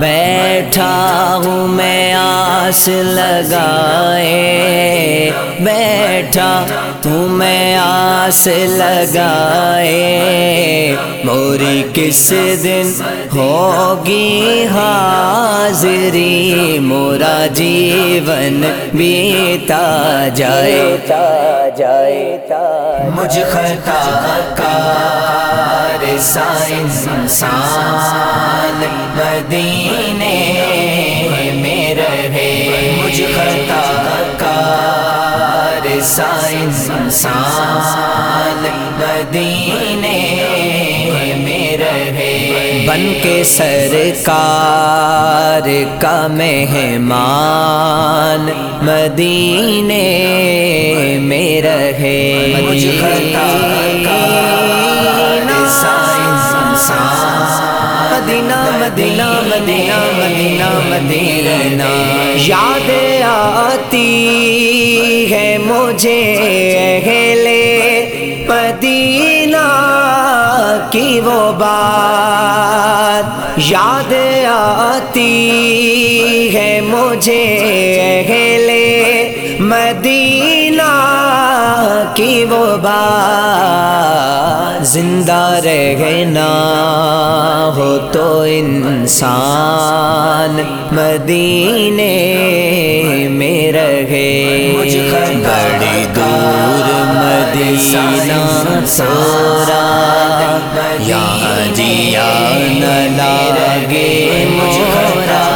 بیٹھا ہوں میں آس لگائے۔ بیٹھا ہوں میں آس لگائے۔ موری کس دن ہوگی حاضری؟ مورا جیون بیتا جائے۔ جائے مجھ خطا کار سائنس انسان مدینے میں رہے۔ مجھ خطا کار سائنس انسان مدینے میں رہے۔ بن کے سرکار کا مہمان مدینے میں رہے۔ مجھ مدینہ مدینہ مدینہ مدینہ مدینہ. یاد آتی ہے مجھے اہل مدینہ کی وہ بات. یاد آتی ہے مجھے اہل مدینہ کی وہ بات. زندہ رہنا ہو تو انسان مدینے میں رہے۔ بڑی دور مدینہ سورا یہاں جیا نہ لگے مجھورا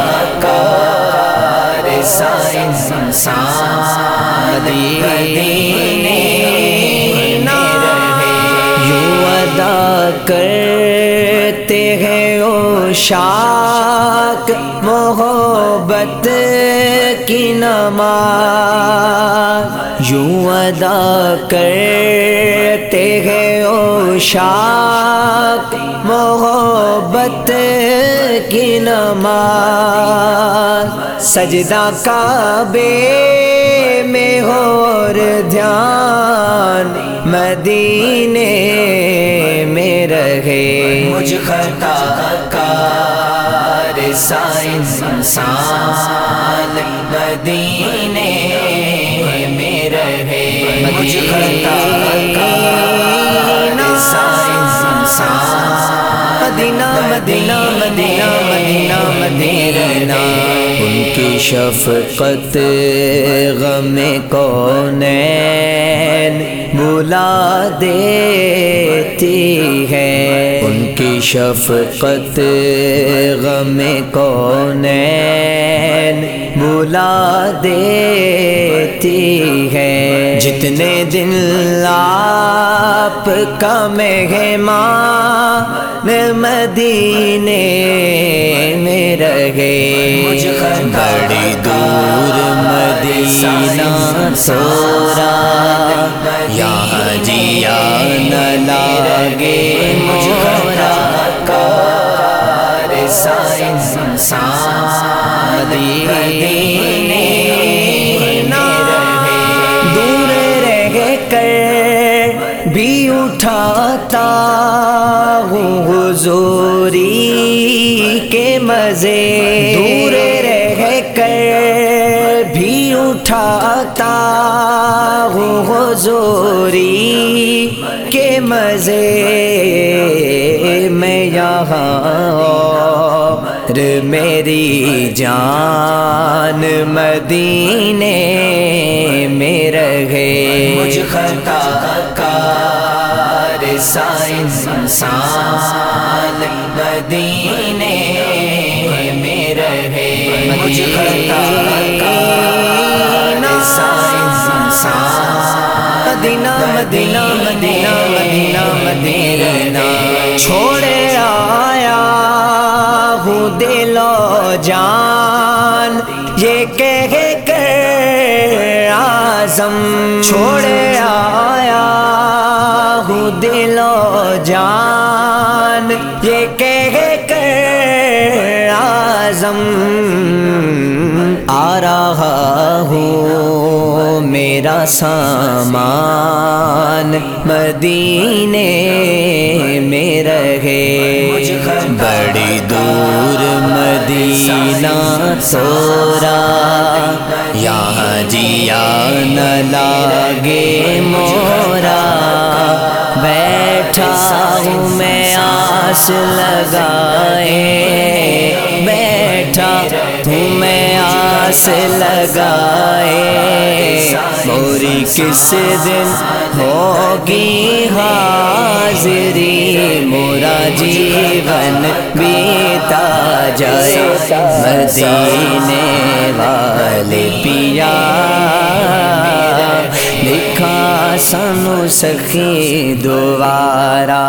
کار سائنس انسان مدینے یوں ادا کرتے ہیں او شاک، محبت کی نماز۔ یوں ادا کرتے ہیں او شاک، محبت کی نماز۔ سجدہ کعبے میں اور دھیان مدینے میں رہے۔ مجھ خطا کار سائنس انسان مدینے میں رہے۔ مجھ خطا کار سائنس انسان مدینہ مدینہ مدینہ مدینہ مدینہ کی شفقت غم کونین بلا دیتی ہے۔ ان کی شفقت غم کونین بلا دیتی ہے۔ جتنے دن آپ کا مہمان مدینے رہے بڑی دور مدینہ سورا یہاں جیا نہ لاگے مجھورا کار سائنس انسان مدینے دور رہ کر بھی اٹھاتا ہوں حضوری۔ مزے دور رہ کر بھی اٹھاتا ہوں حضوری کے مزے میں یہاں اور میری جان مدینے میں رہے۔ مجھ خطا کار سائنس انسان مدینے مجھ خطا مدینہ مدینہ مدینہ مدینہ مدینہ چھوڑے آیا ہوں جان یہ کہہ کر آزم چھوڑے ہوں میرا سامان مدینے میں رہے۔ بڑی دور مدینہ سورا۔ یہاں جیا نہ لاگے مورا۔ بیٹھا ہوں میں آس لگائے۔ بیٹھا ہوں میں آس لگائے۔ موری کس دن ہوگی حاضری؟ مورا جیون بیتا جائے۔ مدینے والے پیا۔ لکھا، سنو سخی دوبارہ۔